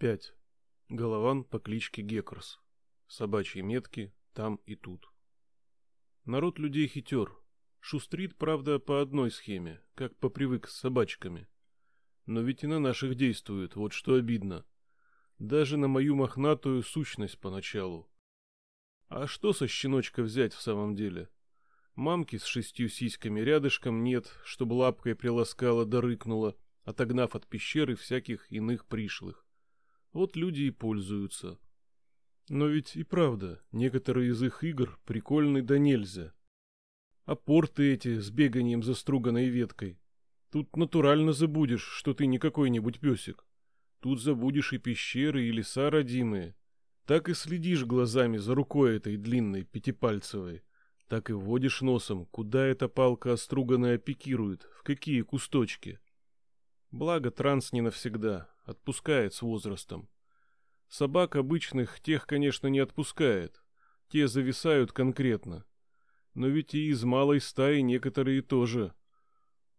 5. Голован по кличке Геккерс. Собачьи метки там и тут. Народ людей хитер. Шустрит, правда, по одной схеме, как попривык с собачками. Но ведь и на наших действует, вот что обидно. Даже на мою мохнатую сущность поначалу. А что со щеночка взять в самом деле? Мамки с шестью сиськами рядышком нет, чтобы лапкой приласкала да рыкнула, отогнав от пещеры всяких иных пришлых. Вот люди и пользуются. Но ведь и правда, некоторые из их игр прикольны да нельзя. А порты эти с беганием за струганной веткой. Тут натурально забудешь, что ты не какой-нибудь песик. Тут забудешь и пещеры, и леса родимые. Так и следишь глазами за рукой этой длинной пятипальцевой. Так и водишь носом, куда эта палка оструганная пикирует, в какие кусточки. Благо транс не навсегда, отпускает с возрастом. Собак обычных тех, конечно, не отпускает. Те зависают конкретно. Но ведь и из малой стаи некоторые тоже.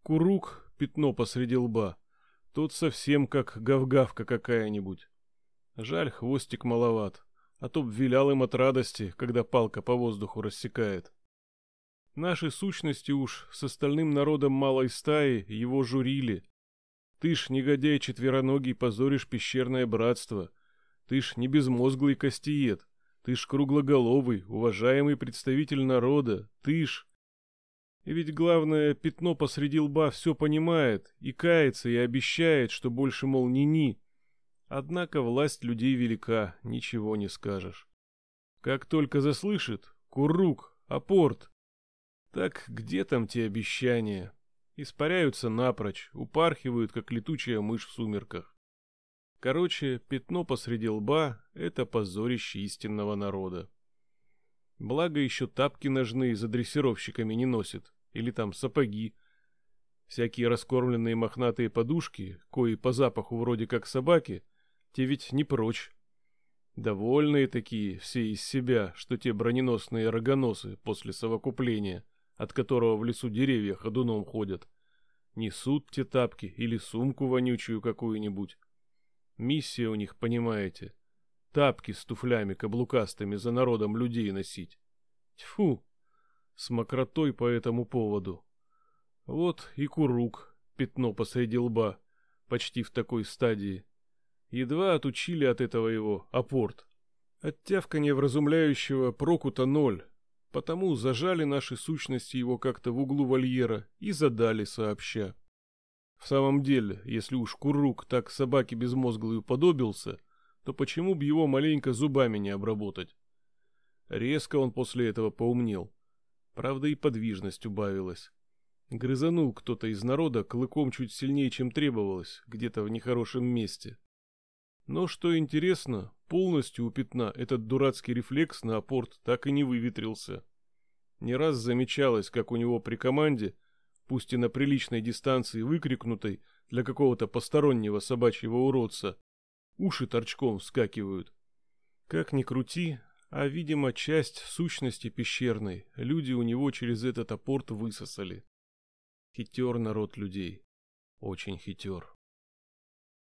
Курук, пятно посреди лба, тот совсем как гавгавка какая-нибудь. Жаль, хвостик маловат, а то б вилял им от радости, когда палка по воздуху рассекает. Наши сущности уж с остальным народом малой стаи его журили, ты ж, негодяй четвероногий, позоришь пещерное братство. Ты ж не безмозглый костиет. Ты ж круглоголовый, уважаемый представитель народа. Ты ж... И ведь главное, пятно посреди лба все понимает, и кается, и обещает, что больше, мол, ни-ни. Однако власть людей велика, ничего не скажешь. Как только заслышит, курук, апорт. Так где там те обещания? Испаряются напрочь, упархивают, как летучая мышь в сумерках. Короче, пятно посреди лба — это позорище истинного народа. Благо еще тапки ножные за дрессировщиками не носит, или там сапоги. Всякие раскормленные мохнатые подушки, кои по запаху вроде как собаки, те ведь не прочь. Довольные такие, все из себя, что те броненосные рогоносы после совокупления — от которого в лесу деревья ходуном ходят. Несут те тапки или сумку вонючую какую-нибудь. Миссия у них, понимаете, тапки с туфлями каблукастыми за народом людей носить. Тьфу, с мокротой по этому поводу. Вот и курук, пятно посреди лба, почти в такой стадии. Едва отучили от этого его апорт. От тявканья вразумляющего прокута ноль, Потому зажали наши сущности его как-то в углу вольера и задали сообща. В самом деле, если уж Курук так собаке безмозглую подобился, то почему бы его маленько зубами не обработать? Резко он после этого поумнел. Правда, и подвижность убавилась. Грызанул кто-то из народа клыком чуть сильнее, чем требовалось, где-то в нехорошем месте. Но, что интересно, полностью у пятна этот дурацкий рефлекс на апорт так и не выветрился. Не раз замечалось, как у него при команде, пусть и на приличной дистанции выкрикнутой для какого-то постороннего собачьего уродца, уши торчком вскакивают. Как ни крути, а, видимо, часть сущности пещерной люди у него через этот апорт высосали. Хитер народ людей. Очень хитер.